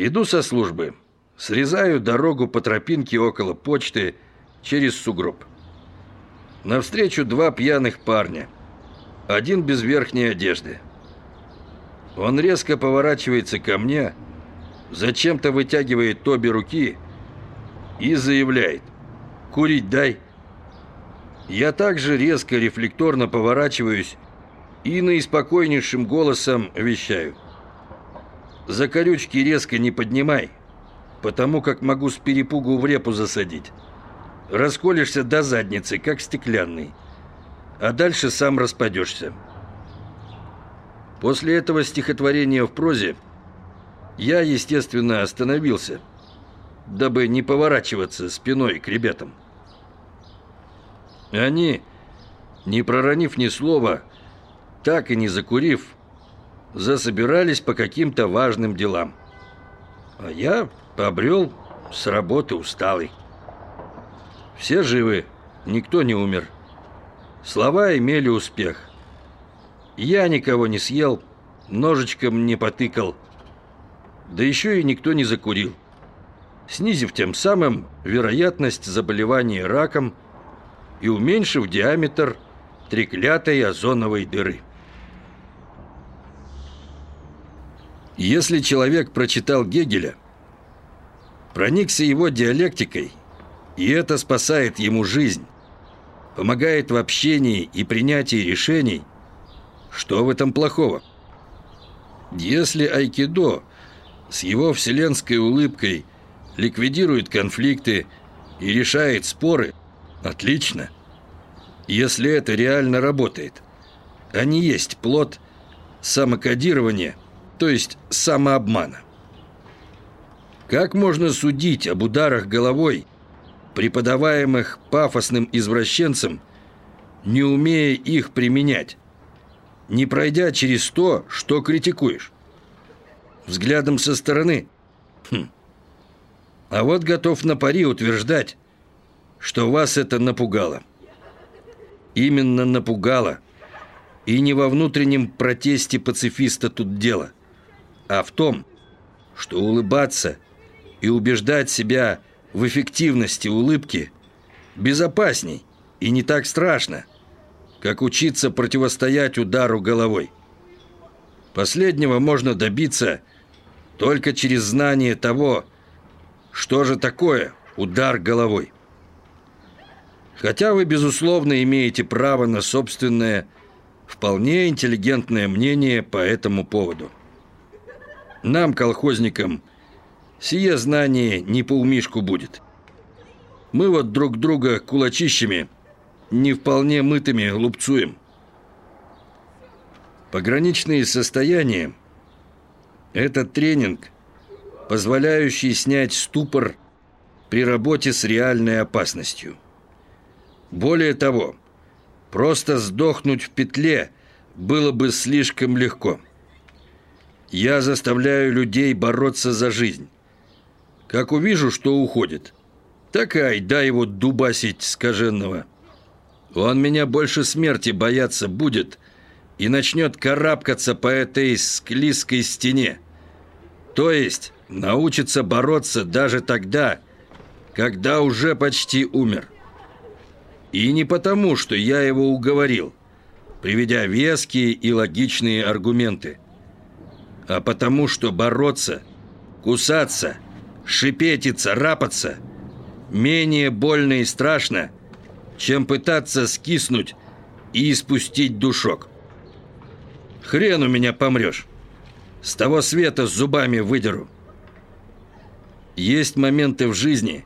Иду со службы. Срезаю дорогу по тропинке около почты через сугроб. Навстречу два пьяных парня. Один без верхней одежды. Он резко поворачивается ко мне, зачем-то вытягивает обе руки и заявляет «Курить дай». Я также резко рефлекторно поворачиваюсь и наиспокойнейшим голосом вещаю. «За корючки резко не поднимай, потому как могу с перепугу в репу засадить. Расколешься до задницы, как стеклянный, а дальше сам распадешься». После этого стихотворения в прозе я, естественно, остановился, дабы не поворачиваться спиной к ребятам. Они, не проронив ни слова, так и не закурив, засобирались по каким-то важным делам. А я побрел с работы усталый. Все живы, никто не умер. Слова имели успех. Я никого не съел, ножичком не потыкал. Да еще и никто не закурил. Снизив тем самым вероятность заболевания раком и уменьшив диаметр треклятой озоновой дыры. Если человек прочитал Гегеля, проникся его диалектикой, и это спасает ему жизнь, помогает в общении и принятии решений – что в этом плохого? Если айкидо с его вселенской улыбкой ликвидирует конфликты и решает споры, отлично. Если это реально работает, а не есть плод самокодирования, то есть самообмана. Как можно судить об ударах головой, преподаваемых пафосным извращенцем, не умея их применять? не пройдя через то, что критикуешь. Взглядом со стороны. Хм. А вот готов на пари утверждать, что вас это напугало. Именно напугало. И не во внутреннем протесте пацифиста тут дело, а в том, что улыбаться и убеждать себя в эффективности улыбки безопасней и не так страшно – как учиться противостоять удару головой. Последнего можно добиться только через знание того, что же такое удар головой. Хотя вы, безусловно, имеете право на собственное, вполне интеллигентное мнение по этому поводу. Нам, колхозникам, сие знание не по умишку будет. Мы вот друг друга кулачищами – не вполне мытыми лупцуем. Пограничные состояния – это тренинг, позволяющий снять ступор при работе с реальной опасностью. Более того, просто сдохнуть в петле было бы слишком легко. Я заставляю людей бороться за жизнь. Как увижу, что уходит, так и айда его дубасить скаженного – он меня больше смерти бояться будет и начнет карабкаться по этой склизкой стене. То есть научится бороться даже тогда, когда уже почти умер. И не потому, что я его уговорил, приведя веские и логичные аргументы, а потому, что бороться, кусаться, шипеть и царапаться менее больно и страшно – чем пытаться скиснуть и испустить душок. Хрен у меня помрешь. С того света с зубами выдеру. Есть моменты в жизни,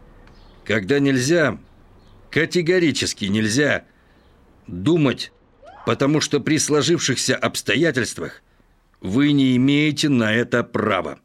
когда нельзя, категорически нельзя думать, потому что при сложившихся обстоятельствах вы не имеете на это права.